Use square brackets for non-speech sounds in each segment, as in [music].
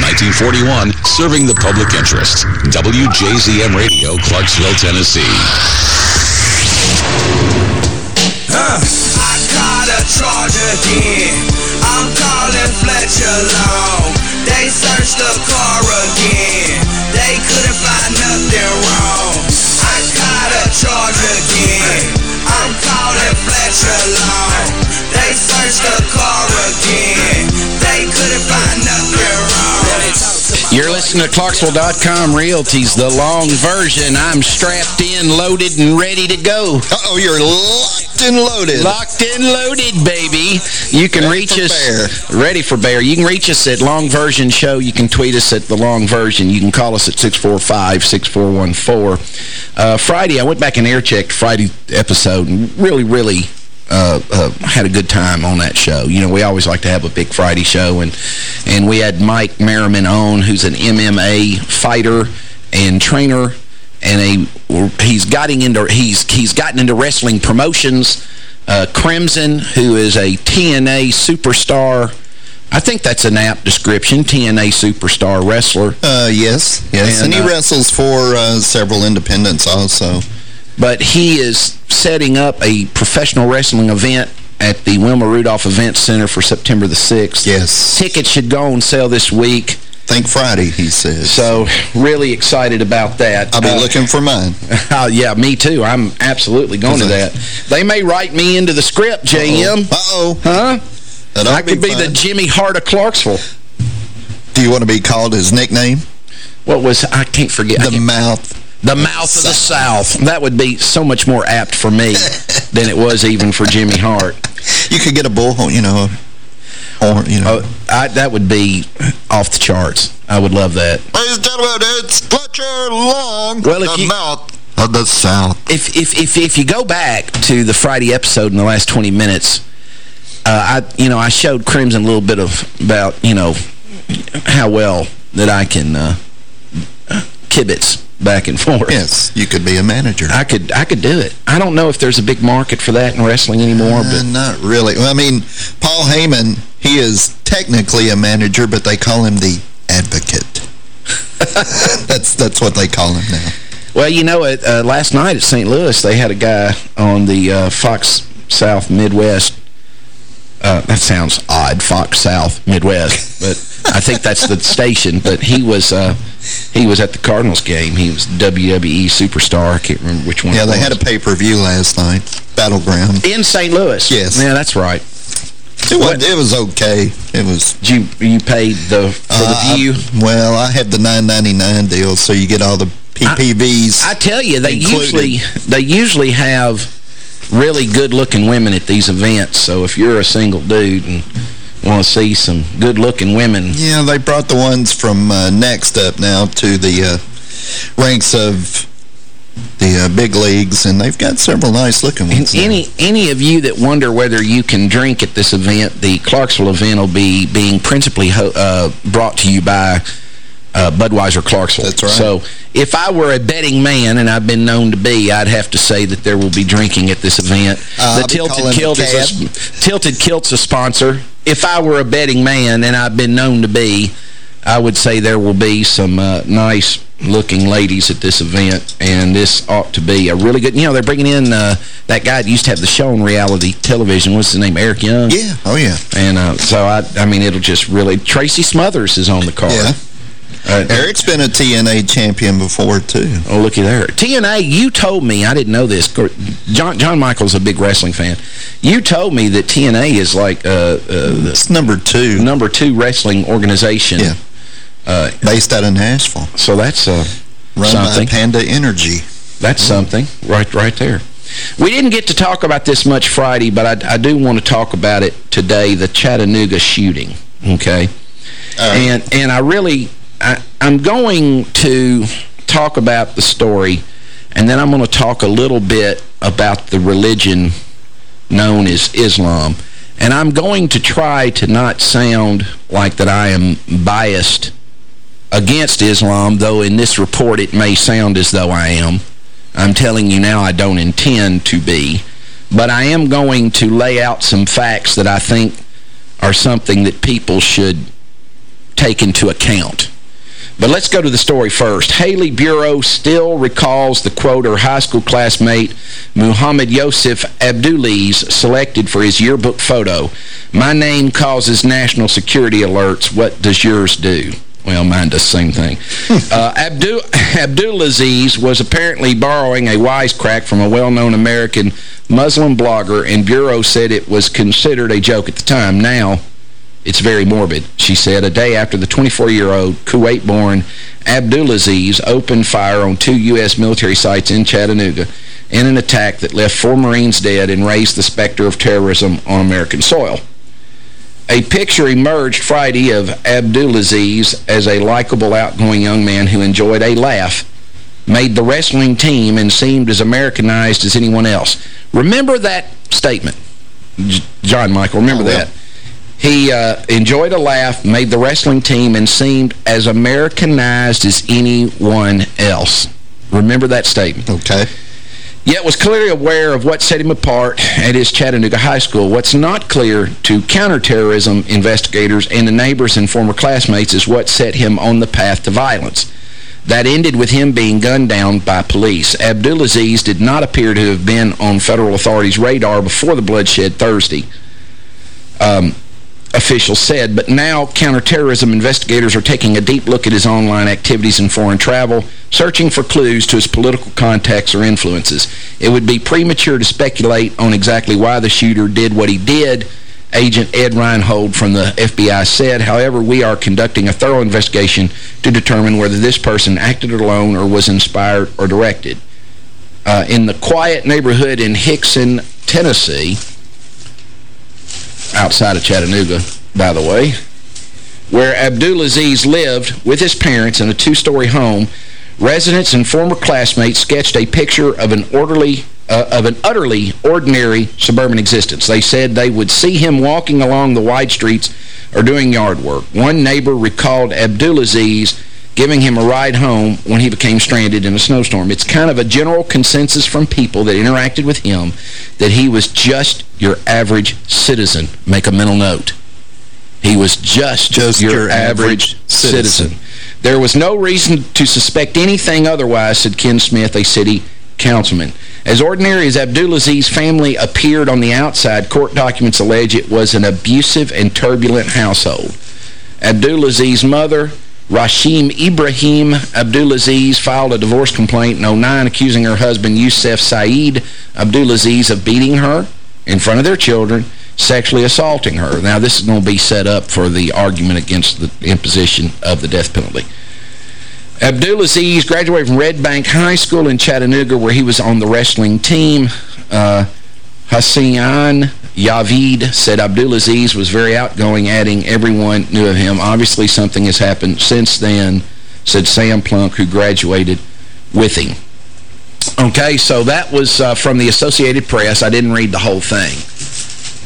1941, serving the public interest. WJZM Radio, Clarksville, Tennessee. Huh. I a charge again. I'm calling Fletcher. They searched the car again. They couldn't find nothing wrong. I a charge again. I'm calling Fletcher. They searched the car again. Listening to Clarksville.com Realties, the long version. I'm strapped in, loaded, and ready to go. Uh-oh, you're locked and loaded. Locked and loaded, baby. You can Ready reach us. bear. Ready for bear. You can reach us at Long Version Show. You can tweet us at the Long Version. You can call us at 645-6414. Uh, Friday, I went back and air checked Friday episode and really, really uh, uh, had a good time on that show. You know, we always like to have a big Friday show, and and we had Mike Merriman on, who's an MMA fighter and trainer, and a he's gotten into he's he's gotten into wrestling promotions. Uh, Crimson, who is a TNA superstar. I think that's an apt description, TNA superstar wrestler. Uh, yes, yes. And, And, he uh, wrestles for uh, several independents also. But he is setting up a professional wrestling event at the Wilma Rudolph Event Center for September the 6th. Yes. Tickets should go on sale this week, Think Friday, he says. so really excited about that. I'll be Uh, looking for mine. [laughs] uh, yeah, me too. I'm absolutely going to that. They may write me into the script, JM. Uh-oh. Huh? That I could be the. Jimmy Hart of Clarksville. Do you want to be called his nickname? What was, I can't forget. The can't- mouth. The mouth of the South. That would be so much more apt for me [laughs] than it was even for Jimmy Hart. You could get a bullhorn, you know, or, you know. Oh, I, that would be off the charts. I would love that. Ladies and gentlemen, it's Fletcher Long, Well, the you- mouth of the South. If, if, if, if you go back to the Friday episode in the last 20 minutes, uh, I you know I showed Crimson a little bit of about you know how well that I can uh, kibitz back and forth. Yes, you could be a manager. I could I could do it. I don't know if there's a big market for that in wrestling anymore, Uh, but not really. Well, I mean, Paul Heyman, he is technically a manager, but they call him the advocate. [laughs] that's that's what they call him now. Well, you know, at, uh, last night at St. Louis, they had a guy on the uh, Fox South Midwest. Uh, that sounds odd, Fox South Midwest, but I think that's the station. But he was uh, he was at the Cardinals game. He was WWE superstar. I can't remember which one Yeah, they was. had a pay-per-view last night, Battleground. In St. Louis. Yes. Yeah, that's right. It was, it was okay. It was... You, you paid the for Uh, the view? Well, I had the 9.99 deal, so you get all the PPVs. I tell you, they included. usually they usually have really good-looking women at these events. So if you're a single dude and want to see some good-looking women, yeah, they brought the ones from uh, Next up now to the uh, ranks of the uh, big leagues, and they've got several nice-looking ones. now. any any of you that wonder whether you can drink at this event, the Clarksville event will be being principally ho uh, brought to you by uh, Budweiser Clarksville. That's right. So if I were a betting man, and I've been known to be, I'd have to say that there will be drinking at this event. Uh, the Tilted Kilt is a, Tilted Kilt's a sponsor. If I were a betting man, and I've been known to be, I would say there will be some uh, nice looking ladies at this event, and this ought to be a really good, you know, they're bringing in uh, that guy that used to have the show on reality television. What's his name? Eric Young? Yeah, oh yeah. And uh, so, I I mean, it'll just really, Tracy Smothers is on the card. Yeah. Uh, Eric's been a TNA champion before, too. Oh, looky there. TNA, you told me, I didn't know this. John John Michael's a big wrestling fan. You told me that TNA is like uh, uh, It's number two, number two wrestling organization. Yeah. Uh, based out of Nashville, so that's uh, run something. by Panda Energy. That's something right right there. We didn't get to talk about this much Friday, but I, I do want to talk about it today, the Chattanooga shooting, okay? And and I really, I, I'm going to talk about the story, and then I'm going to talk a little bit about the religion known as Islam. And I'm going to try to not sound like that I am biased against Islam, though in this report it may sound as though I am. I'm telling you now I don't intend to be. But I am going to lay out some facts that I think are something that people should take into account. But let's go to the story first. Haley Bureau still recalls the quote her high school classmate Muhammad Yosef Abdulaziz selected for his yearbook photo. My name causes national security alerts. What does yours do? Well, mine does the same thing. [laughs] uh, Abdul Abdulaziz was apparently borrowing a wisecrack from a well-known American Muslim blogger, and Bureau said it was considered a joke at the time. Now, it's very morbid, she said, a day after the 24-year-old Kuwait-born Abdulaziz opened fire on two U.S. military sites in Chattanooga in an attack that left four Marines dead and raised the specter of terrorism on American soil. A picture emerged Friday of Abdulaziz as a likable, outgoing young man who enjoyed a laugh, made the wrestling team, and seemed as Americanized as anyone else. Remember that statement, John Michael, remember oh, that. He uh, enjoyed a laugh, made the wrestling team, and seemed as Americanized as anyone else. Remember that statement. Okay. Yet was clearly aware of what set him apart at his Chattanooga High School. What's not clear to counterterrorism investigators and the neighbors and former classmates is what set him on the path to violence. That ended with him being gunned down by police. Abdulaziz did not appear to have been on federal authorities' radar before the bloodshed Thursday. Um, officials said, but now counterterrorism investigators are taking a deep look at his online activities and foreign travel, searching for clues to his political contacts or influences. It would be premature to speculate on exactly why the shooter did what he did, Agent Ed Reinhold from the FBI said. However, we are conducting a thorough investigation to determine whether this person acted alone or was inspired or directed. Uh, in the quiet neighborhood in Hixson, Tennessee, outside of Chattanooga, by the way, where Abdulaziz lived with his parents in a two-story home, residents and former classmates sketched a picture of an orderly uh, of an utterly ordinary suburban existence. They said they would see him walking along the wide streets or doing yard work. One neighbor recalled Abdulaziz giving him a ride home when he became stranded in a snowstorm. It's kind of a general consensus from people that interacted with him that he was just your average citizen. Make a mental note. He was just, just your, your average, average citizen. citizen. There was no reason to suspect anything otherwise, said Ken Smith, a city councilman. As ordinary as Abdulaziz's family appeared on the outside, court documents allege it was an abusive and turbulent household. Abdulaziz's mother, Rashim Ibrahim Abdulaziz filed a divorce complaint in 09 accusing her husband Youssef Saeed Abdulaziz of beating her in front of their children, sexually assaulting her. Now, this is going to be set up for the argument against the imposition of the death penalty. Abdulaziz graduated from Red Bank High School in Chattanooga where he was on the wrestling team. Uh, Hassan Yavid said Abdulaziz was very outgoing, adding everyone knew of him. Obviously, something has happened since then, said Sam Plunk, who graduated with him. Okay, so that was uh, from the Associated Press. I didn't read the whole thing.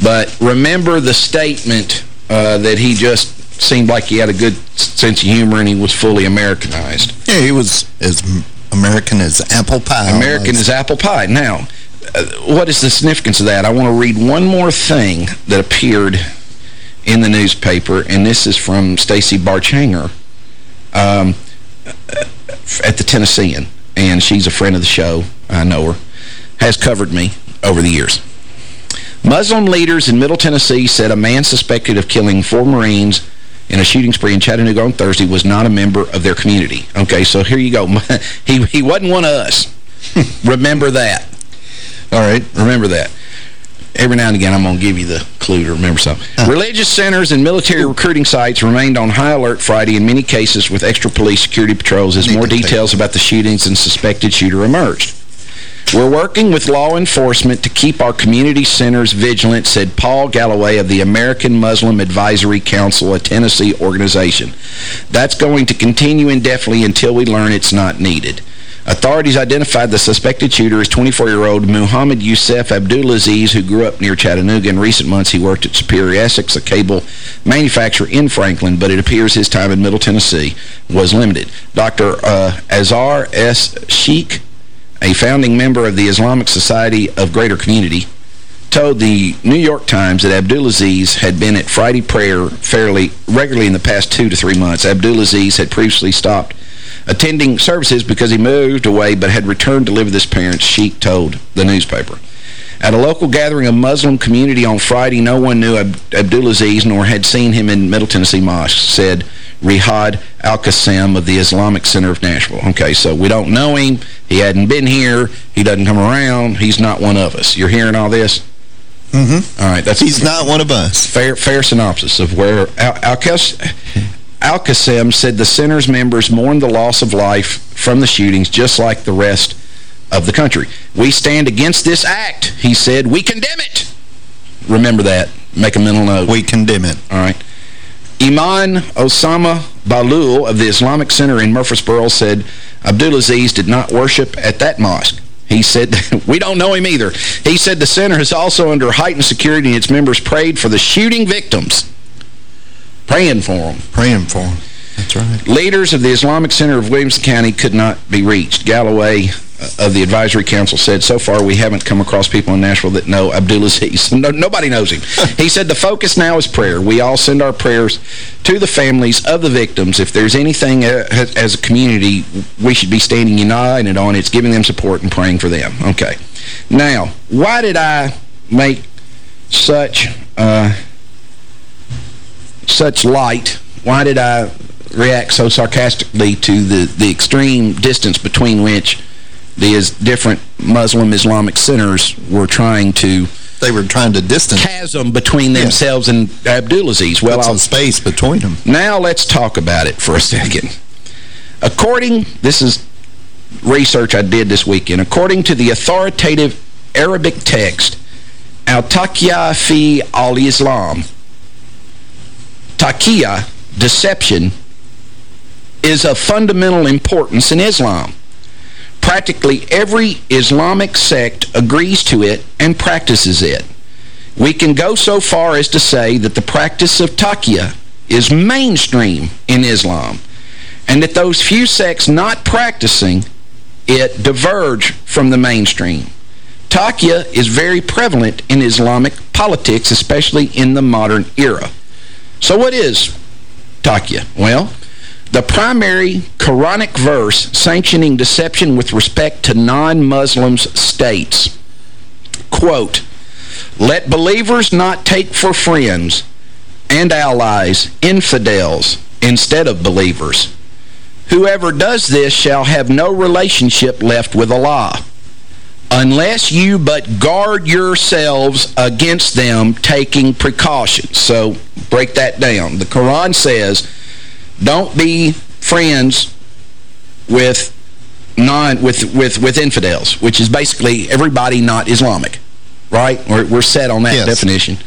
But remember the statement uh, that he just seemed like he had a good sense of humor and he was fully Americanized. Yeah, he was as American as apple pie. American as apple pie. Now, what is the significance of that? I want to read one more thing that appeared in the newspaper, and this is from Stacey Barchenger um, at the Tennessean, and she's a friend of the show. I know her. Has covered me over the years. Muslim leaders in Middle Tennessee said a man suspected of killing four Marines in a shooting spree in Chattanooga on Thursday was not a member of their community. Okay, so here you go. [laughs] he, he wasn't one of us. [laughs] Remember that. All right, remember that. Every now and again, I'm going to give you the clue to remember something. Religious centers and military recruiting sites remained on high alert Friday in many cases with extra police security patrols as more details about the shootings and suspected shooter emerged. We're working with law enforcement to keep our community centers vigilant, said Paul Galloway of the American Muslim Advisory Council, a Tennessee organization. That's going to continue indefinitely until we learn it's not needed. Authorities identified the suspected shooter as 24-year-old Muhammad Youssef Abdulaziz, who grew up near Chattanooga. In recent months, he worked at Superior Essex, a cable manufacturer in Franklin, but it appears his time in Middle Tennessee was limited. Dr. Uh, Azhar S. Sheikh, a founding member of the Islamic Society of Greater Community, told the New York Times that Abdulaziz had been at Friday prayer fairly regularly in the past two to three months. Abdulaziz had previously stopped attending services because he moved away but had returned to live with his parents, Sheikh told the newspaper. At a local gathering of Muslim community on Friday, no one knew Ab Abdulaziz nor had seen him in Middle Tennessee Mosque, said Rihad Al-Qassem of the Islamic Center of Nashville. Okay, so we don't know him. He hadn't been here. He doesn't come around. He's not one of us. You're hearing all this? Mm-hmm. All right. That's He's not one of us. Fair, fair synopsis of where Al-Qassem said the center's members mourn the loss of life from the shootings just like the rest of the country. We stand against this act, he said. We condemn it. Remember that. Make a mental note. We condemn it. All right. Imam Osama Bahloul of the Islamic Center in Murfreesboro said Abdulaziz did not worship at that mosque. He said, [laughs] we don't know him either. He said the center is also under heightened security and its members prayed for the shooting victims. Praying for them. Praying for them. That's right. Leaders of the Islamic Center of Williamson County could not be reached. Galloway uh, of the advisory council said, so far we haven't come across people in Nashville that know Abdulaziz. [laughs] No, nobody knows him. [laughs] he said, the focus now is prayer. We all send our prayers to the families of the victims. If there's anything uh, as a community we should be standing united on, it's giving them support and praying for them. Okay. Now, why did I make such... Uh, such light? Why did I react so sarcastically to the, the extreme distance between which these different Muslim Islamic centers were trying to they were trying to distance chasm between themselves yeah. and Abdulaziz. Well, Put some space between them. Now let's talk about it for a second. According, this is research I did this weekend, according to the authoritative Arabic text, Al-Taqiyya fi al-Islam, Taqiyya, deception, is of fundamental importance in Islam. Practically every Islamic sect agrees to it and practices it. We can go so far as to say that the practice of taqiyya is mainstream in Islam, and that those few sects not practicing it diverge from the mainstream. Taqiyya is very prevalent in Islamic politics, especially in the modern era. So what is taqiyya? Well, the primary Quranic verse sanctioning deception with respect to non-Muslims states, quote, Let believers not take for friends and allies infidels instead of believers. Whoever does this shall have no relationship left with Allah unless you but guard yourselves against them taking precautions. So break that down. The Quran says, don't be friends with non with with with infidels, which is basically everybody not Islamic, right? We're, we're set on that yes. definition.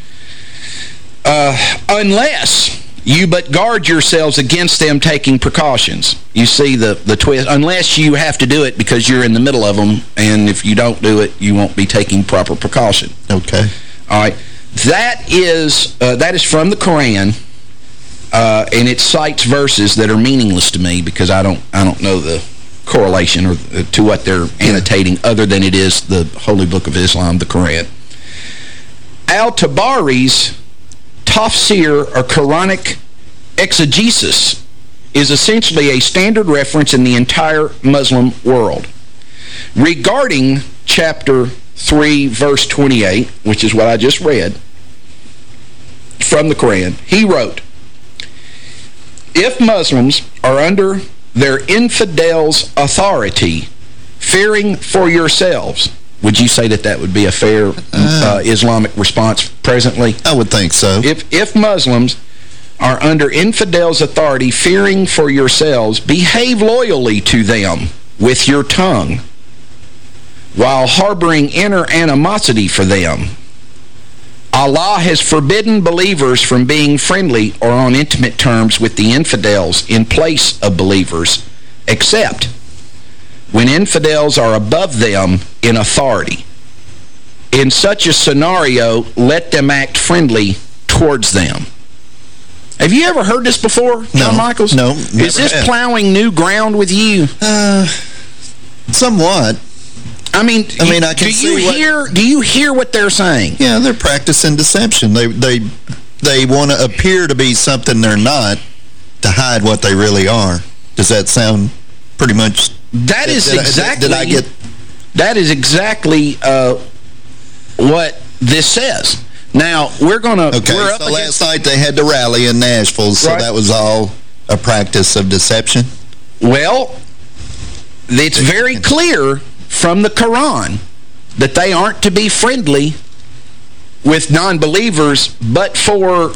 Uh, unless you but guard yourselves against them taking precautions. You see the, the twist. Unless you have to do it because you're in the middle of them, and if you don't do it, you won't be taking proper precaution. Okay. All right. That is, uh, that is from the Quran, uh, and it cites verses that are meaningless to me because I don't, I don't know the correlation or uh, to what they're annotating other than it is the Holy Book of Islam, the Quran. Al-Tabari's tafsir or Quranic exegesis is essentially a standard reference in the entire Muslim world. Regarding chapter 3, verse 28, which is what I just read from the Quran, he wrote, If Muslims are under their infidels' authority, fearing for yourselves, would you say that that would be a fair uh, uh, Islamic response presently? I would think so. If, if Muslims are under infidels' authority, fearing for yourselves, behave loyally to them with your tongue, while harboring inner animosity for them. Allah has forbidden believers from being friendly or on intimate terms with the infidels in place of believers, except when infidels are above them in authority. In such a scenario, let them act friendly towards them. Have you ever heard this before, John no, Michaels? No, Is this have. plowing new ground with you? Uh, somewhat. I mean, I mean, I can do you what- hear? Do you hear what they're saying? Yeah, they're practicing deception. They they they want to appear to be something they're not to hide what they really are. Does that sound pretty much... That is did I- exactly. Did I get... That is exactly uh, what this says. Now we're gonna. Okay, we're so last night they had the rally in Nashville, so Right. that was all a practice of deception? Well, it's very clear from the Quran that they aren't to be friendly with non-believers but for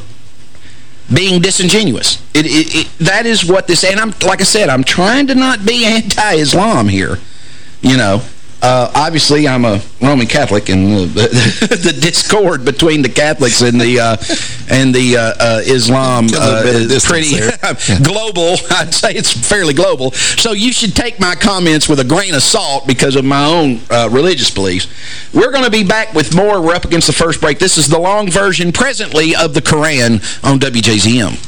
being disingenuous. It, it, it, that is what this, and I'm like I said, I'm trying to not be anti-Islam here, you know. Uh, obviously, I'm a Roman Catholic, and the, the, [laughs] the discord between the Catholics and the uh, and the uh, uh, Islam uh, is pretty [laughs] global. [laughs] I'd say it's fairly global. So you should take my comments with a grain of salt because of my own uh, religious beliefs. We're going to be back with more. We're up against the first break. This is the long version presently of the Quran on WJZM.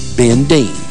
Ben Dean.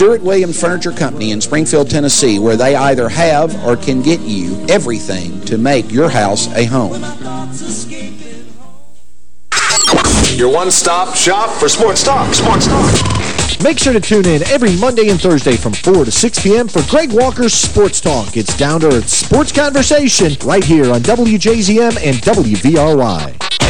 Stewart Williams Furniture Company in Springfield, Tennessee, where they either have or can get you everything to make your house a home. Your one-stop shop for sports talk. Sports talk. Make sure to tune in every Monday and Thursday from 4 to 6 p.m. for Greg Walker's Sports Talk. It's down to earth sports conversation right here on WJZM and WVRY.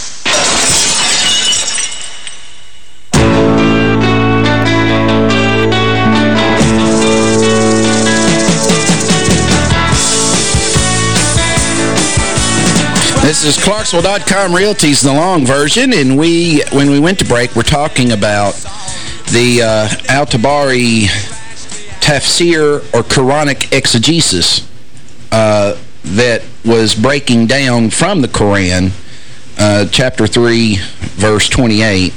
This is Clarksville.com Realty's the long version, and we, when we went to break, we're talking about the uh, Al-Tabari tafsir or Quranic exegesis uh, that was breaking down from the Quran, uh, chapter 3, verse 28.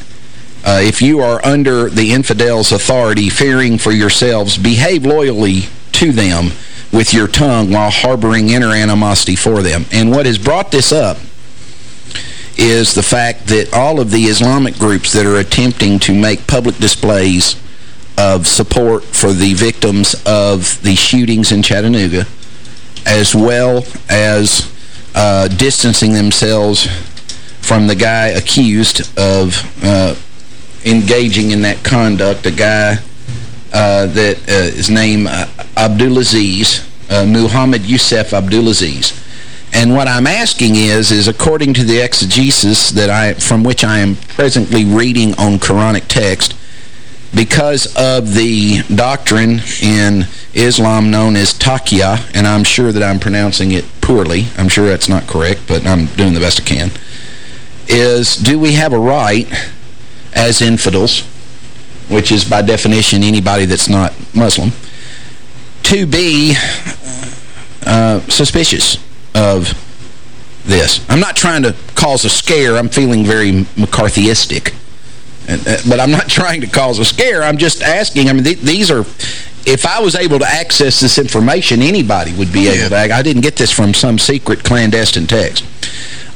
Uh, if you are under the infidel's authority, fearing for yourselves, behave loyally to them with your tongue while harboring inner animosity for them. And what has brought this up is the fact that all of the Islamic groups that are attempting to make public displays of support for the victims of the shootings in Chattanooga, as well as uh, distancing themselves from the guy accused of uh, engaging in that conduct, a guy uh, that uh, is named uh, Abdulaziz, uh, Muhammad Yusuf Abdulaziz. And what I'm asking is, is according to the exegesis that I, from which I am presently reading on Quranic text, because of the doctrine in Islam known as taqiyya, and I'm sure that I'm pronouncing it poorly, I'm sure that's not correct, but I'm doing the best I can, is do we have a right as infidels, which is by definition anybody that's not Muslim, to be uh, suspicious of this. I'm not trying to cause a scare. I'm feeling very McCarthyistic. Uh, but I'm not [laughs] trying to cause a scare. I'm just asking. I mean, th these are... If I was able to access this information, anybody would be able to. I didn't get this from some secret clandestine text.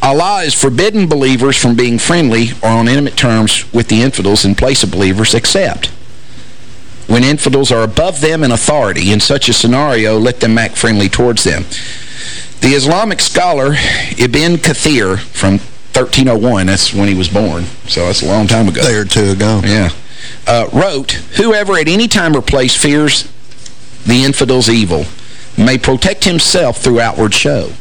Allah is forbidden believers from being friendly or on intimate terms with the infidels in place of believers except when infidels are above them in authority. In such a scenario, let them act friendly towards them. The Islamic scholar Ibn Kathir from 1301, that's when he was born, so that's a long time ago. A day or two ago. Yeah. Uh, wrote, Whoever at any time or place fears the infidel's evil may protect himself through outward show.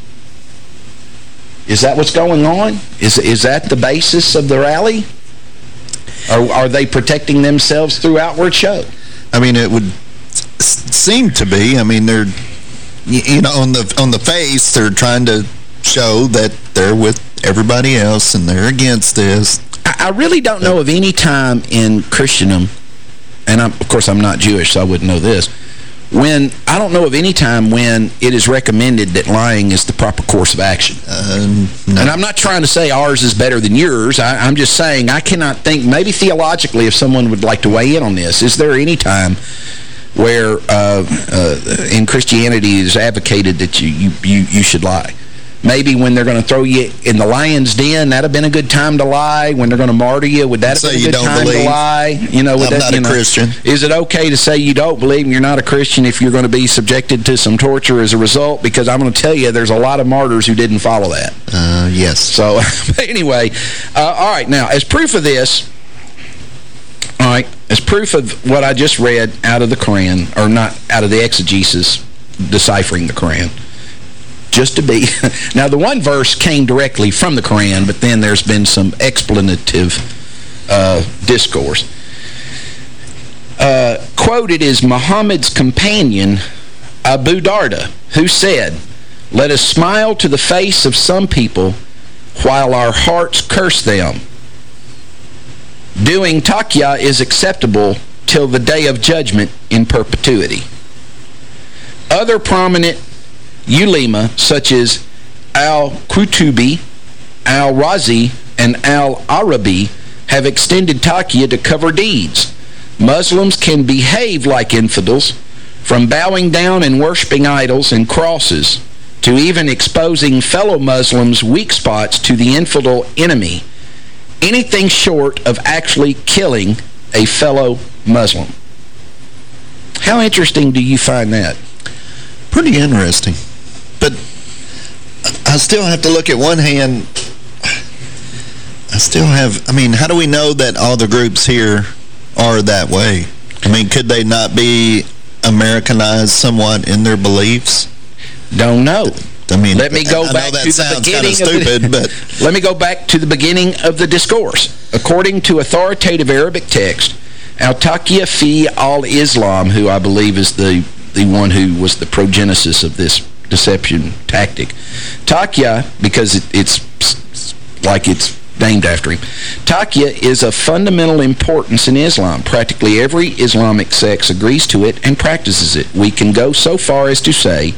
Is that what's going on? Is, is that the basis of the rally? Or are they protecting themselves through outward show? I mean, it would seem to be. I mean, they're, you know, on the on the face, they're trying to show that they're with everybody else and they're against this. I, I really don't know of any time in Christendom, and I'm, of course I'm not Jewish, so I wouldn't know this, when I don't know of any time when it is recommended that lying is the proper course of action. Um, no. And I'm not trying to say ours is better than yours. I, I'm just saying I cannot think, maybe theologically, if someone would like to weigh in on this, is there any time where uh, uh, in Christianity it is advocated that you, you, you, you should lie? Maybe when they're going to throw you in the lion's den, that'd have been a good time to lie. When they're going to martyr you, would that have been a you good time believe. to lie? You know, would I'm that, not you a know, Christian. Is it okay to say you don't believe and you're not a Christian if you're going to be subjected to some torture as a result? Because I'm going to tell you, there's a lot of martyrs who didn't follow that. Uh, yes. So, [laughs] anyway, uh, all right, now, as proof of this, all right, as proof of what I just read out of the Quran, or not out of the exegesis deciphering the Quran, just to be... [laughs] now, the one verse came directly from the Quran, but then there's been some explanative uh, discourse. Uh, quoted is Muhammad's companion, Abu Darda, who said, Let us smile to the face of some people while our hearts curse them. Doing taqiyya is acceptable till the day of judgment in perpetuity. Other prominent ulema, such as Al-Qurtubi, Al-Razi, and Al-Arabi, have extended taqiyya to cover deeds. Muslims can behave like infidels, from bowing down and worshiping idols and crosses, to even exposing fellow Muslims' weak spots to the infidel enemy, anything short of actually killing a fellow Muslim. How interesting do you find that? Pretty interesting. But I still have to look at one hand. I still have, I mean, how do we know that all the groups here are that way? I mean, could they not be Americanized somewhat in their beliefs? Don't know. I mean, Let me go I back know that to the sounds beginning kind of stupid, of the, [laughs] but Let me go back to the beginning of the discourse. According to authoritative Arabic text, Al-Taqiyya fi al-Islam, who I believe is the, the one who was the progenesis of this deception tactic. Taqiyya, because it, it's like it's named after him. Taqiyya is of fundamental importance in Islam. Practically every Islamic sect agrees to it and practices it. We can go so far as to say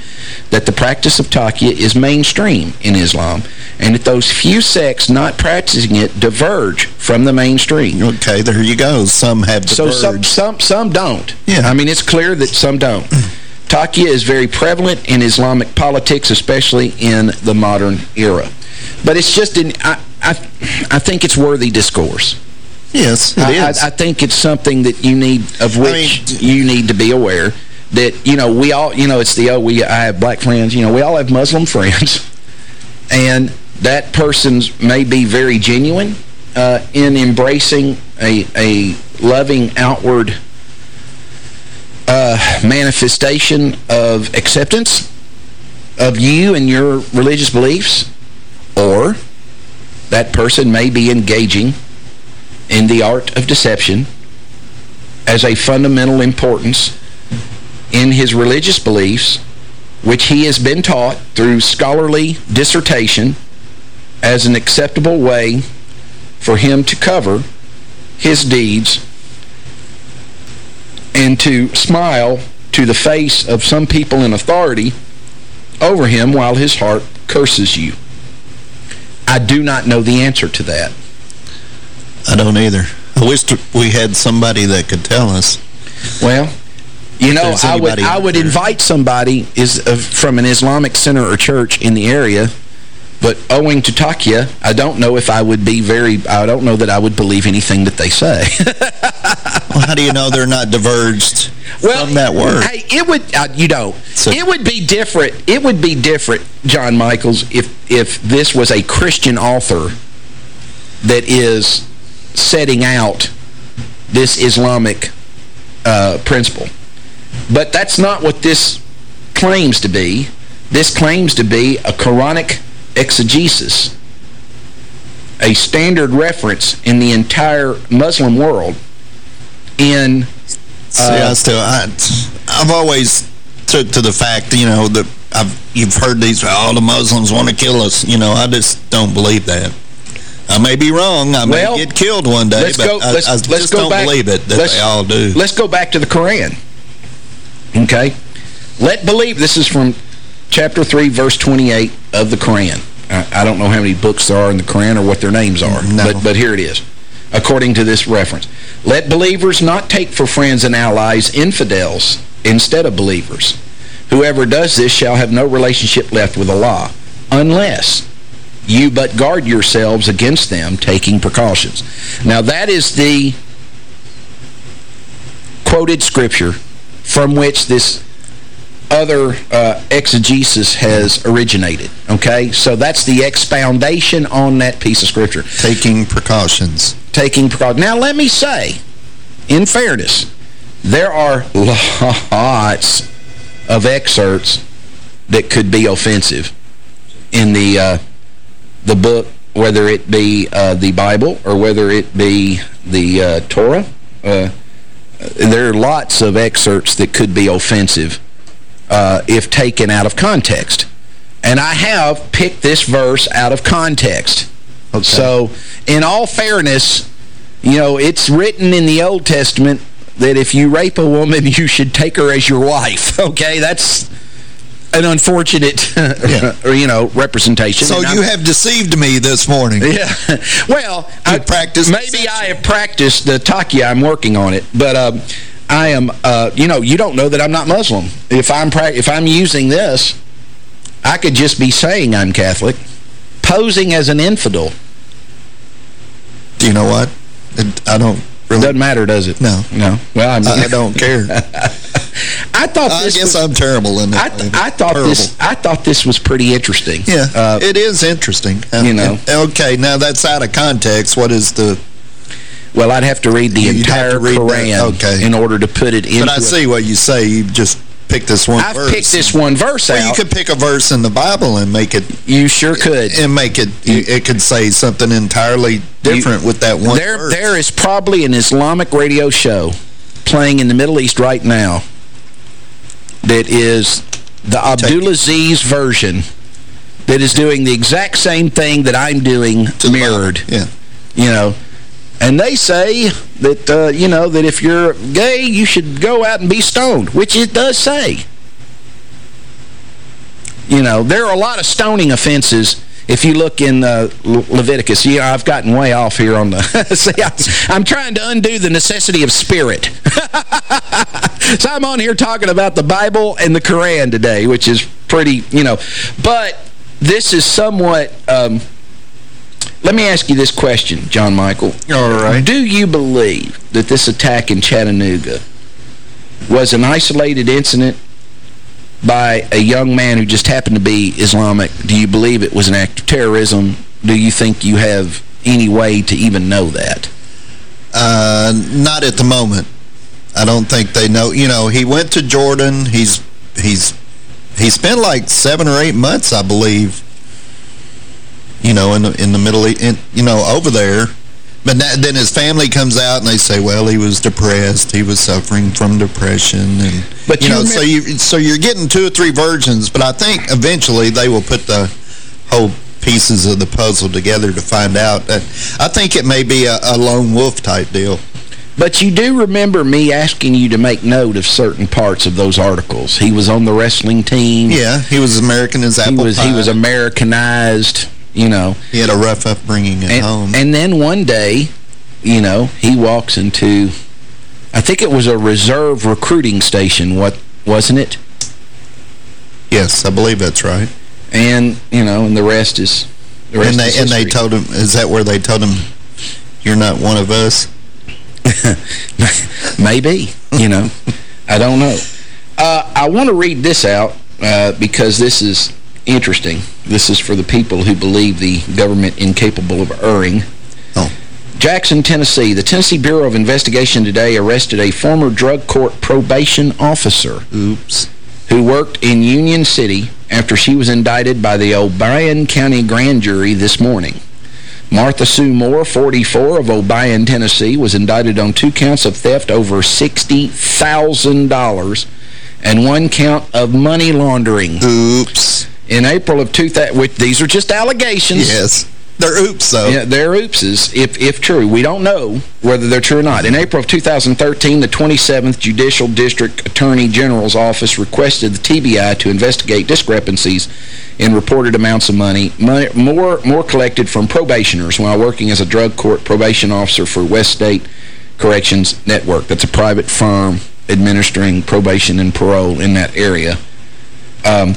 that the practice of Taqiyya is mainstream in Islam and that those few sects not practicing it diverge from the mainstream. okay, there you go. Some have So some, some, some don't. Yeah. I mean, it's clear that some don't. [clears throat] Taqiyya is very prevalent in Islamic politics, especially in the modern era. But it's just, in, I, I, I think it's worthy discourse. Yes, it I, is. I, I, think it's something that you need, of which I mean, you need to be aware. That, you know, we all, you know, it's the, oh, we, I have black friends. You know, we all have Muslim [laughs] friends. And that person's may be very genuine uh, in embracing a, a loving outward uh, manifestation of acceptance of you and your religious beliefs, or that person may be engaging in the art of deception as a fundamental importance in his religious beliefs, which he has been taught through scholarly dissertation as an acceptable way for him to cover his deeds and to smile to the face of some people in authority over him while his heart curses you. I do not know the answer to that. I don't either. I wish we had somebody that could tell us. Well, you know, I would I would invite somebody is uh, from an Islamic center or church in the area, but owing to Taqiyya, I don't know if I would be very, I don't know that I would believe anything that they say. [laughs] well, how do you know they're not diverged well, from that word? Hey, it would, uh, you know, so, it would be different, it would be different, John Michaels, if, if this was a Christian author that is setting out this Islamic uh, principle. But that's not what this claims to be. This claims to be a Quranic exegesis, a standard reference in the entire Muslim world in... See, I uh, still, I, I've always took to the fact, you know, that I've, you've heard these, all oh, the Muslims want to kill us. You know, I just don't believe that. I may be wrong. I well, may get killed one day, but go, I, let's, I let's just don't back, believe it that they all do. Let's go back to the Quran. Okay? Let believe, this is from chapter 3, verse 28 of the Quran. I, I don't know how many books there are in the Quran or what their names are, no. but, but here it is, according to this reference. Let believers not take for friends and allies infidels instead of believers. Whoever does this shall have no relationship left with Allah, unless you but guard yourselves against them, taking precautions. Now, that is the quoted scripture from which this other uh, exegesis has originated. Okay? So that's the expoundation on that piece of scripture. Taking precautions. Taking precautions. Now, let me say, in fairness, there are lots of excerpts that could be offensive in the uh, the book, whether it be uh, the Bible or whether it be the uh, Torah. Uh, there are lots of excerpts that could be offensive uh, if taken out of context. And I have picked this verse out of context. Okay. So, in all fairness, you know, it's written in the Old Testament that if you rape a woman, [laughs] you should take her as your wife. [laughs] Okay, that's an unfortunate, [laughs] yeah. or, you know, representation. So you have deceived me this morning. Yeah. well, I practiced. Maybe. I have practiced the taqiyya. I'm working on it, but um, I am. Uh, you know, you don't know that I'm not Muslim. If I'm if I'm using this, I could just be saying I'm Catholic, posing as an infidel. Do you know what? I don't really... Doesn't matter, does it? No. No. Well, I, mean, I don't care. [laughs] I thought I guess was, I'm terrible in that. I, th I thought terrible. this. I thought this was pretty interesting. Yeah, uh, it is interesting. You know. Okay, now that's out of context. What is the? Well, I'd have to read the You'd entire read Quran okay. in order to put it in. But I see what you say. You just pick this one verse. I've verse. picked this one verse well, out. you could pick a verse in the Bible and make it... You sure could. And make it... You, it could say something entirely different you, with that one there, verse. There is probably an Islamic radio show playing in the Middle East right now that is the Abdulaziz version that is doing the exact same thing that I'm doing mirrored. Yeah. You know, and they say that, uh, you know, that if you're gay, you should go out and be stoned, which it does say. You know, there are a lot of stoning offenses if you look in uh, Leviticus, yeah, I've gotten way off here on the... [laughs] see, I'm trying to undo the necessity of spirit. [laughs] so I'm on here talking about the Bible and the Quran today, which is pretty, you know. But this is somewhat... Um, let me ask you this question, John Michael. All right. Do you believe that this attack in Chattanooga was an isolated incident by a young man who just happened to be Islamic? Do you believe it was an act of terrorism? Do you think you have any way to even know that? Uh, not at the moment. I don't think they know. You know, he went to Jordan. He's he's he spent like seven or eight months, I believe. You know, in the in the Middle East, in, you know, over there. But then his family comes out and they say, well, he was depressed. He was suffering from depression. and But you, you know, so you so you're getting two or three versions. But I think eventually they will put the whole pieces of the puzzle together to find out. That I think it may be a, a lone wolf type deal. But you do remember me asking you to make note of certain parts of those articles. He was on the wrestling team. Yeah, he was American as apple he was, pie. He was Americanized, you know. He had a rough upbringing at and, home. And then one day, you know, he walks into, I think it was a reserve recruiting station, what wasn't it? Yes, I believe that's right. And, you know, and the rest is the rest And they and they told him, is that where they told him, you're not one of us? [laughs] Maybe, you know. I don't know. Uh, I want to read this out uh, because this is interesting. This is for the people who believe the government incapable of erring. Oh. Jackson, Tennessee. The Tennessee Bureau of Investigation today arrested a former drug court probation officer. Oops. Who worked in Union City after she was indicted by the Obion County Grand Jury this morning. Martha Sue Moore, 44, of Obion, Tennessee, was indicted on two counts of theft over $60,000 and one count of money laundering. Oops. In April of 2000, which these are just allegations. Yes. They're oops, though. Yeah, they're oopses, if, if true. We don't know whether they're true or not. In April of 2013, the 27th Judicial District Attorney General's Office requested the TBI to investigate discrepancies in reported amounts of money, more, more collected from probationers while working as a drug court probation officer for West State Corrections Network. That's a private firm administering probation and parole in that area. Um,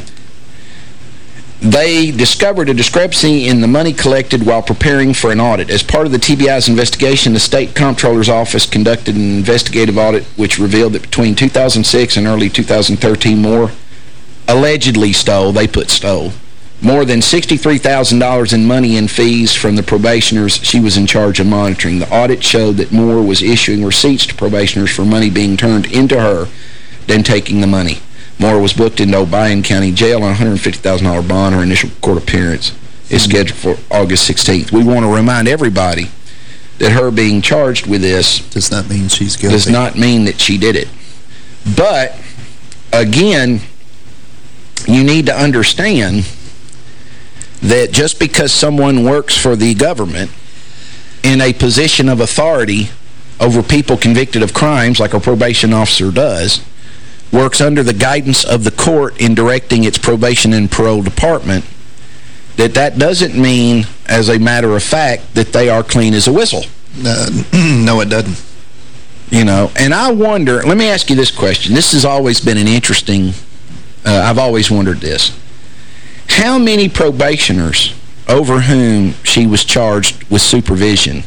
they discovered a discrepancy in the money collected while preparing for an audit. As part of the TBI's investigation, the State Comptroller's Office conducted an investigative audit which revealed that between 2006 and early 2013, Moore allegedly stole, they put stole, more than $63,000 in money and fees from the probationers she was in charge of monitoring. The audit showed that Moore was issuing receipts to probationers for money being turned into her, than taking the money. Moore was booked into Obion County Jail on a $150,000 bond. Her initial court appearance is hmm. scheduled for August 16th. We want to remind everybody that her being charged with this does not mean she's guilty. Does not mean that she did it. But, again, you need to understand that just because someone works for the government in a position of authority over people convicted of crimes like a probation officer does, works under the guidance of the court in directing its probation and parole department, that that doesn't mean, as a matter of fact, that they are clean as a whistle. Uh, [clears throat] no, it doesn't. You know, and I wonder, let me ask you this question. This has always been an interesting, uh, I've always wondered this. How many probationers over whom she was charged with supervision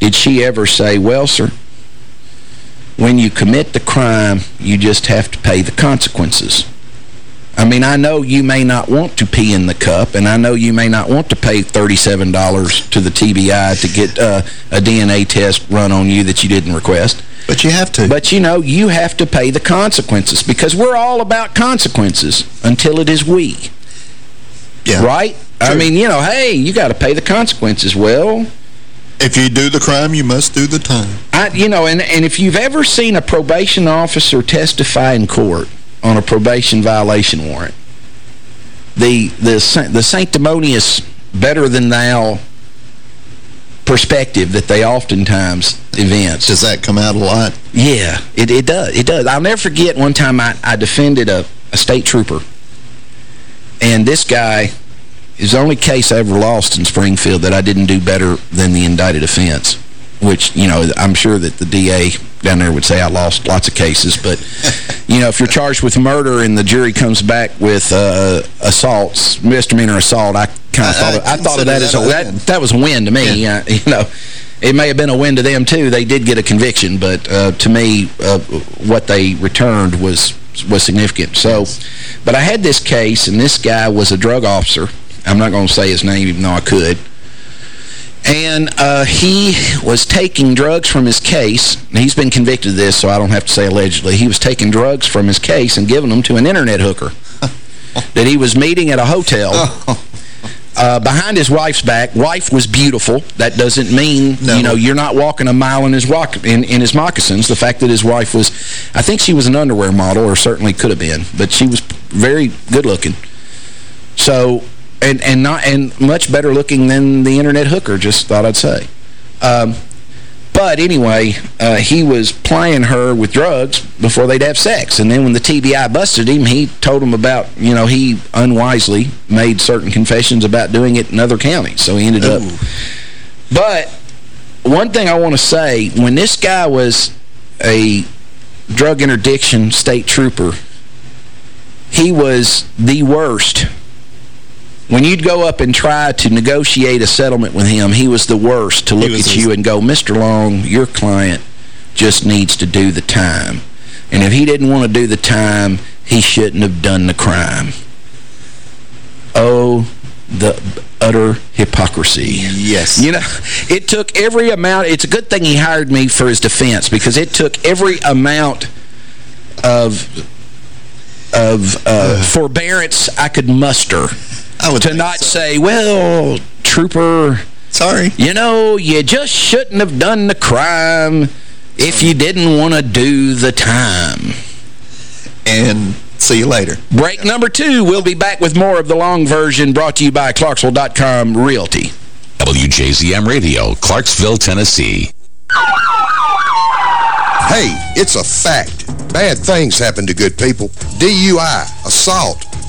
did she ever say, well, sir, when you commit the crime, you just have to pay the consequences. I mean, I know you may not want to pee in the cup, and I know you may not want to pay $37 to the TBI to get uh, a DNA test run on you that you didn't request. But you have to. But, you know, you have to pay the consequences because we're all about consequences until it is we. Yeah. Right? True. I mean, you know, hey, you got to pay the consequences. Well... If you do the crime, you must do the time. I, you know, and, and if you've ever seen a probation officer testify in court on a probation violation warrant, the, the, the sanctimonious better-than-thou perspective that they oftentimes evince. Does that come out a lot? Yeah, it, it does. It does. I'll never forget one time I, I defended a, a state trooper. And this guy, is the only case I ever lost in Springfield that I didn't do better than the indicted offense. Which, you know, I'm sure that the DA down there would say I lost lots of cases. But, [laughs] you know, if you're charged with murder and the jury comes back with uh, assaults, misdemeanor assault, I kind of thought of, I thought of that, as a, that, that was a win to me. Yeah. Uh, [laughs] you know, it may have been a win to them, too. They did get a conviction, but uh, to me, uh, what they returned was was significant. So, but I had this case, and this guy was a drug officer. I'm not going to say his name, even though I could. And uh, he was taking drugs from his case. He's been convicted of this, so I don't have to say allegedly. He was taking drugs from his case and giving them to an internet hooker [laughs] that he was meeting at a hotel. [laughs] Uh, behind his wife's back, wife was beautiful. That doesn't mean, no. you know, you're not walking a mile in his walk in, in his moccasins. The fact that his wife was, I think she was an underwear model, or certainly could have been, but she was very good looking. So, and and not and much better looking than the internet hooker, just thought I'd say. Um, but anyway, uh, he was playing her with drugs before they'd have sex. And then when the TBI busted him, he told him about, you know, he unwisely made certain confessions about doing it in other counties. So he ended Ooh. up... But one thing I want to say, when this guy was a drug interdiction state trooper, he was the worst when you'd go up and try to negotiate a settlement with him, he was the worst to look at you and go, Mr. Long, your client just needs to do the time. And if he didn't want to do the time, he shouldn't have done the crime. Oh, the utter hypocrisy. Yes. You know, it took every amount. It's a good thing he hired me for his defense because it took every amount of of uh, forbearance I could muster to not so. say, well, trooper... Sorry. You know, you just shouldn't have done the crime if you didn't want to do the time. And see you later. Break number two. We'll be back with more of the long version brought to you by Clarksville.com Realty. WJZM Radio, Clarksville, Tennessee. Hey, it's a fact. Bad things happen to good people. DUI, assault,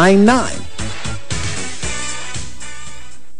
999.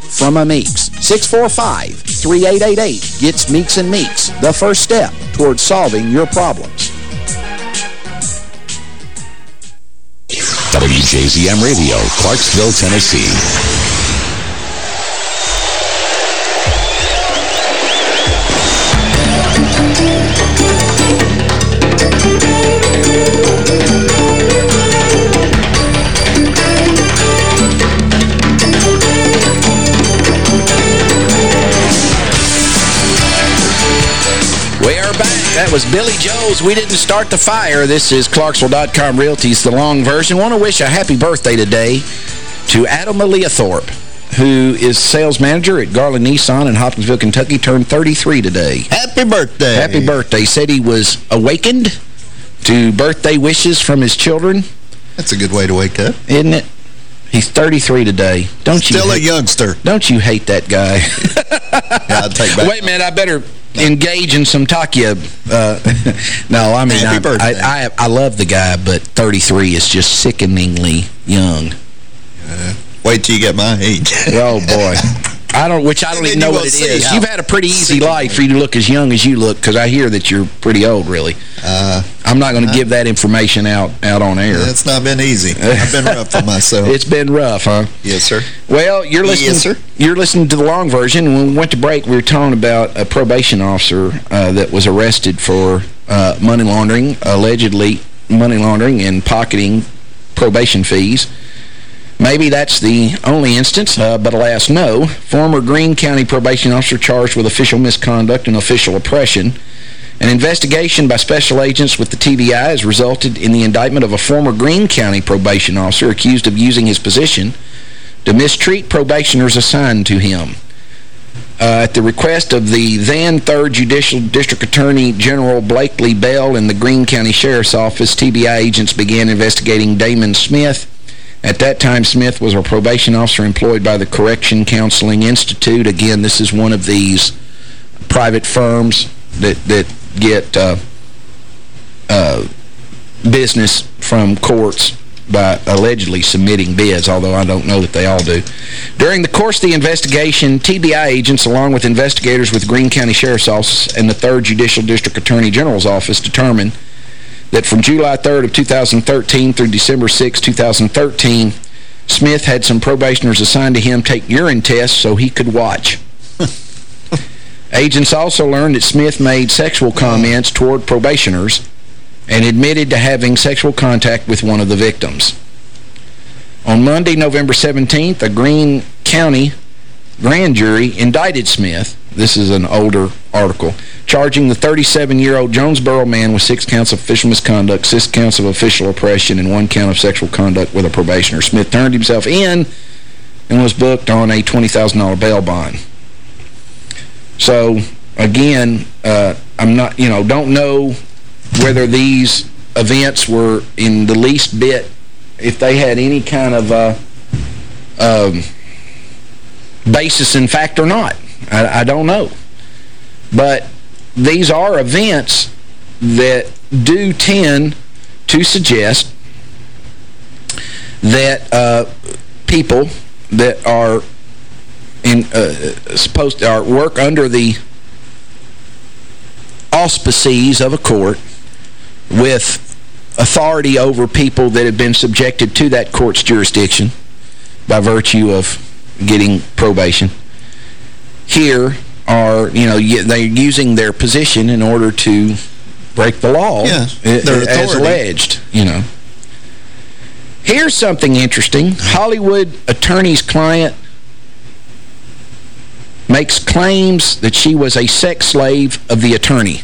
from a Meeks. 645-3888 gets Meeks and Meeks, the first step toward solving your problems. WJZM Radio, Clarksville, Tennessee. Was Billy Joel's We Didn't Start the Fire. This is Clarksville.com Realty's the long version. want to wish a happy birthday today to Adam Thorpe, who is sales manager at Garland Nissan in Hopkinsville, Kentucky, turned 33 today. Happy birthday. Happy birthday. Said he was awakened to birthday wishes from his children. That's a good way to wake up. Isn't it? He's 33 today. Don't Still you? Still a youngster. Don't you hate that guy? [laughs] yeah, I'll take back. Wait a minute, I better engage in some taqiyya. Uh, [laughs] no, I mean, I, I, I, I, love the guy, but 33 is just sickeningly young. Uh, wait till you get my age. oh, boy. [laughs] I don't, which I don't even know what it is. You've had a pretty easy life for you to look as young as you look, because I hear that you're pretty old, really. Uh, I'm not going to give that information out out on air. It's not been easy. I've been rough on myself. [laughs] It's been rough, huh? Yes, sir. Well, you're listening. Yes, sir. You're listening to the long version. When we went to break, we were talking about a probation officer uh, that was arrested for uh, money laundering, allegedly money laundering and pocketing probation fees. Maybe that's the only instance, uh, but alas, no. Former Greene County probation officer charged with official misconduct and official oppression. An investigation by special agents with the TBI has resulted in the indictment of a former Greene County probation officer accused of using his position to mistreat probationers assigned to him. Uh, at the request of the then 3rd Judicial District Attorney General Berkeley Bell and the Greene County Sheriff's Office, TBI agents began investigating Damon Smith, at that time, Smith was a probation officer employed by the Correction Counseling Institute. Again, this is one of these private firms that, that get uh, uh, business from courts by allegedly submitting bids, although I don't know that they all do. During the course of the investigation, TBI agents, along with investigators with Greene County Sheriff's Office and the 3rd Judicial District Attorney General's Office, determined that from July 3rd of 2013 through December 6, 2013, Smith had some probationers assigned to him take urine tests so he could watch. [laughs] Agents also learned that Smith made sexual comments toward probationers and admitted to having sexual contact with one of the victims. On Monday, November 17th, a Greene County grand jury indicted Smith. This is an older article charging the 37-year-old Jonesboro man with six counts of official misconduct, six counts of official oppression, and one count of sexual conduct with a probationer. Smith turned himself in and was booked on a $20,000 bail bond. So, again, uh, I'm not, you know, don't know whether these events were in the least bit, if they had any kind of uh, um, basis in fact or not. I, I don't know. But these are events that do tend to suggest that uh, people that are in uh, supposed to work under the auspices of a court with authority over people that have been subjected to that court's jurisdiction by virtue of getting probation. Here, are, you know, they're using their position in order to break the law yeah, eh, eh, as alleged, you know. Here's something interesting. Hollywood attorney's client makes claims that she was a sex slave of the attorney.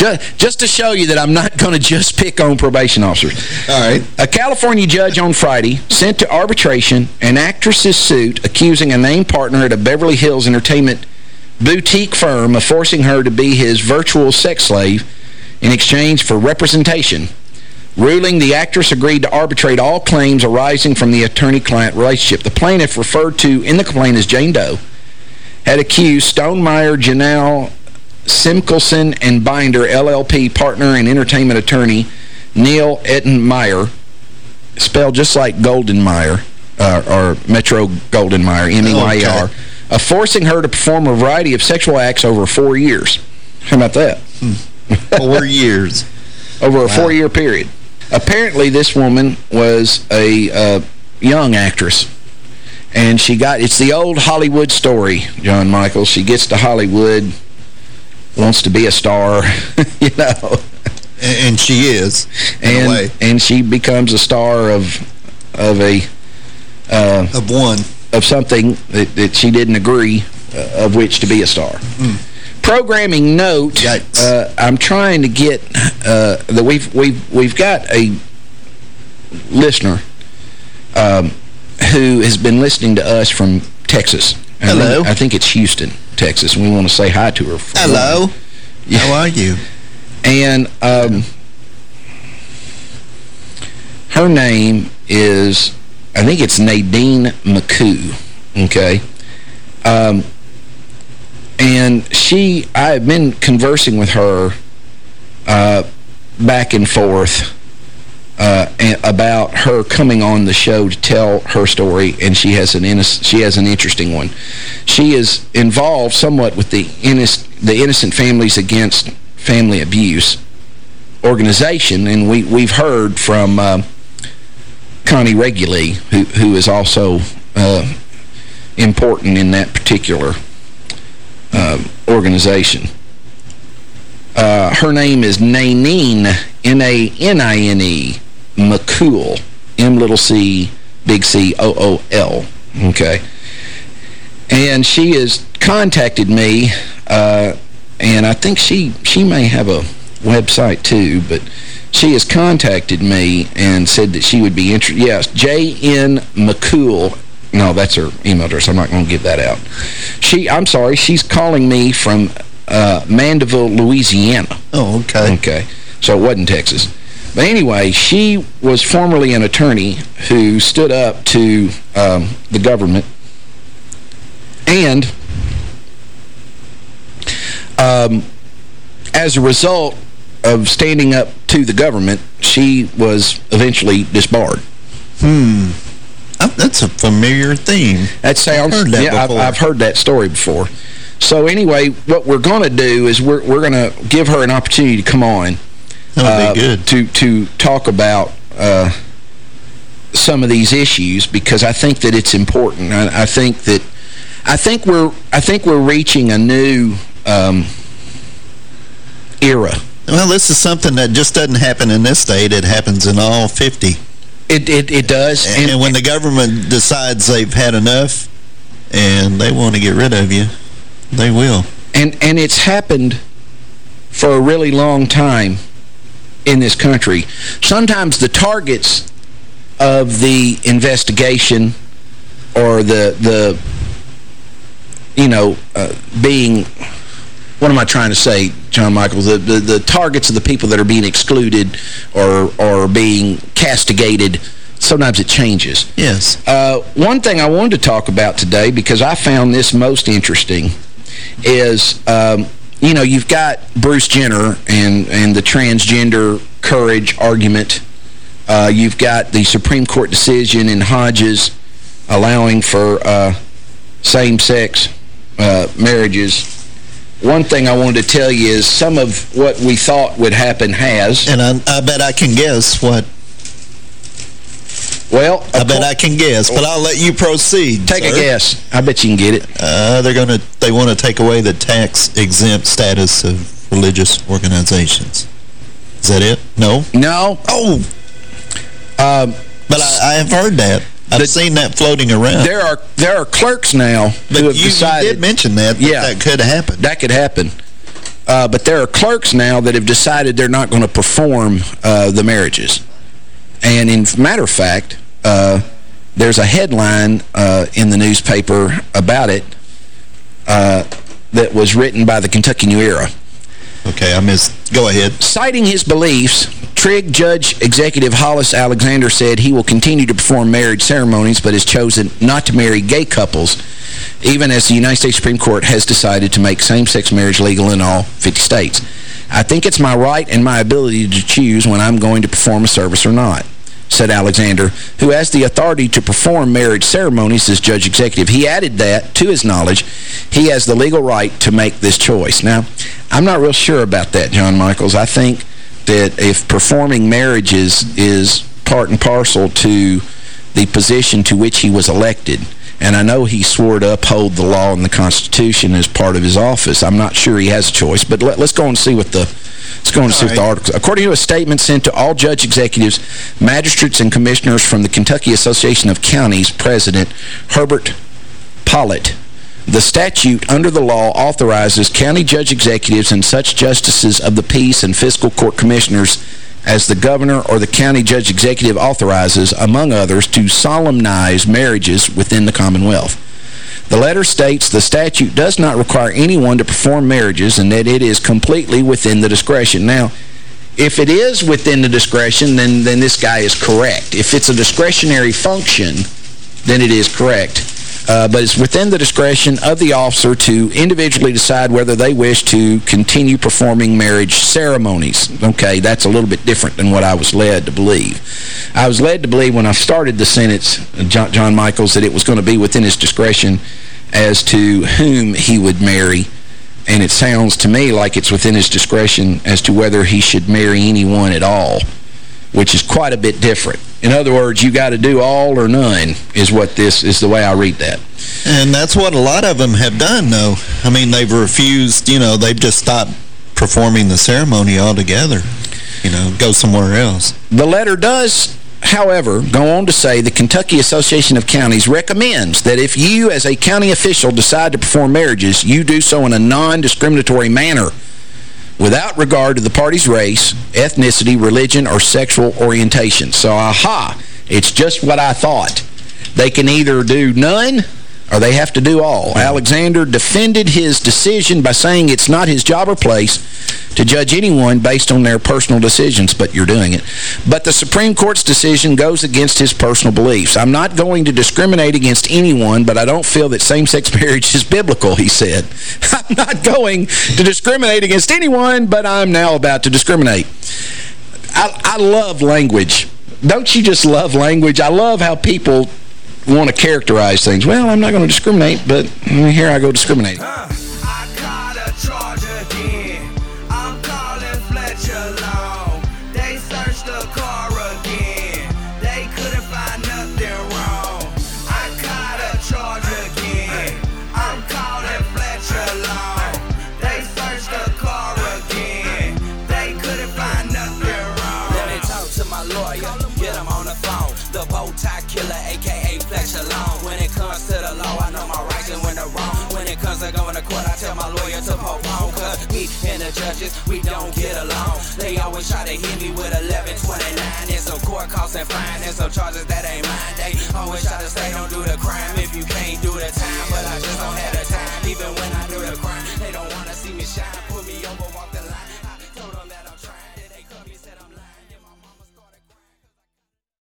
Just, just to show you that I'm not going to just pick on probation officers. All right. A California judge on Friday sent to arbitration an actress's suit accusing a named partner at a Beverly Hills entertainment boutique firm of forcing her to be his virtual sex slave in exchange for representation, ruling the actress agreed to arbitrate all claims arising from the attorney-client relationship. The plaintiff, referred to in the complaint as Jane Doe, had accused Stonemeyer, Janelle, Smelkinson, and Binder, LLP partner and entertainment attorney Neil Ettenmeyer, spelled just like Goldwyn-Mayer, uh, or Metro Goldwyn-Mayer, M-E-Y-R, okay of forcing her to perform a variety of sexual acts over four years. How about that? Four years. [laughs] Over a wow. four-year period. Apparently, this woman was a uh, young actress. And she got, it's the old Hollywood story, John Michael. She gets to Hollywood, wants to be a star, [laughs] you know. And, and she is, and, And she becomes a star of of a... Uh, of one. Of something that, that she didn't agree uh, of which to be a star. Mm programming note, uh, I'm trying to get uh, that we've we've we've got a listener um, who has been listening to us from Texas. Hello. I think, I think it's Houston, Texas. We want to say hi to her. Hello. Yeah. How are you? And um, her name is, I think it's Nadine McCoo. Okay. Um, and she, I have been conversing with her uh, back and forth uh, about her coming on the show to tell her story, and she has an she has an interesting one. She is involved somewhat with the the Innocent Families Against Family Abuse organization, and we we've heard from uh, Connie Reguli, who who is also uh, important in that particular uh, organization. Uh, her name is Nanine, N-A-N-I-N-E, McCool, M little c, big C, O-O-L, okay? And she has contacted me, uh, and I think she, she may have a website too, but she has contacted me and said that she would be interested. Yes, J.N. McCool, no, that's her email address. I'm not going to give that out. She, I'm sorry, she's calling me from uh, Mandeville, Louisiana. Oh, okay. Okay. So it wasn't Texas. But anyway, she was formerly an attorney who stood up to um, the government and um, as a result of standing up to the government, she was eventually disbarred. Hmm. Oh, that's a familiar theme. That sounds. I've that yeah, I've, I've, heard that story before. So anyway, what we're going to do is we're we're going to give her an opportunity to come on. That would uh, be good. To to talk about uh, some of these issues because I think that it's important. I, I, think that I think we're I think we're reaching a new um, era. Well, this is something that just doesn't happen in this state. It happens in all 50. It, it, it does. And, and when the government decides they've had enough and they want to get rid of you, they will. And, and it's happened for a really long time in this country. Sometimes the targets of the investigation or the, the you know, uh, being what am I trying to say, John Michael? The, the, the targets of the people that are being excluded or, or being castigated, sometimes it changes. Yes. Uh, one thing I wanted to talk about today, because I found this most interesting, is, um, you know, you've got Bruce Jenner and, and the transgender courage argument. Uh, you've got the Supreme Court decision in Hodges allowing for uh, same-sex uh, marriages one thing I wanted to tell you is some of what we thought would happen has. And I, I bet I can guess what. Well, I bet I can guess, but I'll let you proceed. Take sir. a guess. I bet you can get it. Uh, they're going to. They want to take away the tax-exempt status of religious organizations. Is that it? No? No. Oh. Um, but I, I have heard that. I've the, seen that floating around. There are there are clerks now but who have you, decided. You did mention that. that yeah, that could happen. That could happen. Uh, but there are clerks now that have decided they're not going to perform uh, the marriages. And in matter of fact, uh, there's a headline uh, in the newspaper about it uh, that was written by the Kentucky New Era. Okay, I missed. Go ahead. Citing his beliefs, Trigg Judge Executive Hollis Alexander said he will continue to perform marriage ceremonies but has chosen not to marry gay couples, even as the United States Supreme Court has decided to make same-sex marriage legal in all 50 states. I think it's my right and my ability to choose when I'm going to perform a service or not said Alexander, who has the authority to perform marriage ceremonies as judge executive. He added that, to his knowledge, he has the legal right to make this choice. Now, I'm not real sure about that, John Michaels. I think that if performing marriages is part and parcel to the position to which he was elected, and I know he swore to uphold the law and the Constitution as part of his office. I'm not sure he has a choice, but let, us go and see what the let's go and see right. what the article. According to a statement sent to all judge executives, magistrates, and commissioners from the Kentucky Association of Counties, President Herbert Pollitt the statute under the law authorizes county judge executives and such justices of the peace and fiscal court commissioners as the governor or the county judge executive authorizes, among others, to solemnize marriages within the Commonwealth. The letter states the statute does not require anyone to perform marriages and that it is completely within the discretion. Now, if it is within the discretion, then, then this guy is correct. If it's a discretionary function, then it is correct. Uh, but it's within the discretion of the officer to individually decide whether they wish to continue performing marriage ceremonies. Okay, that's a little bit different than what I was led to believe. I was led to believe when I started the sentence, John, John Michaels, that it was going to be within his discretion as to whom he would marry. And it sounds to me like it's within his discretion as to whether he should marry anyone at all, which is quite a bit different. In other words, you got to do all or none is what this is the way I read that. And that's what a lot of them have done, though. I mean, they've refused, you know, they've just stopped performing the ceremony altogether, you know, go somewhere else. The letter does, however, go on to say the Kentucky Association of Counties recommends that if you as a county official decide to perform marriages, you do so in a non-discriminatory manner without regard to the party's race, ethnicity, religion, or sexual orientation. So, aha, it's just what I thought. They can either do none or they have to do all. Mm-hmm. Alexander defended his decision by saying it's not his job or place to judge anyone based on their personal decisions, but you're doing it. But the Supreme Court's decision goes against his personal beliefs. I'm not going to discriminate against anyone, but I don't feel that same-sex [laughs] marriage is biblical, he said. [laughs] I'm not going to discriminate against anyone, but I'm now about to discriminate. I, I love language. Don't you just love language? I love how people want to characterize things. Well, I'm not going to discriminate, but here I go judges, we don't get along. They always try to hit me with 11, 29, and some court costs and fines and some charges that ain't mine. They always try to say don't do the crime if you can't do the time, but I just don't have the time. Even when I do the crime, they don't wanna see me shine.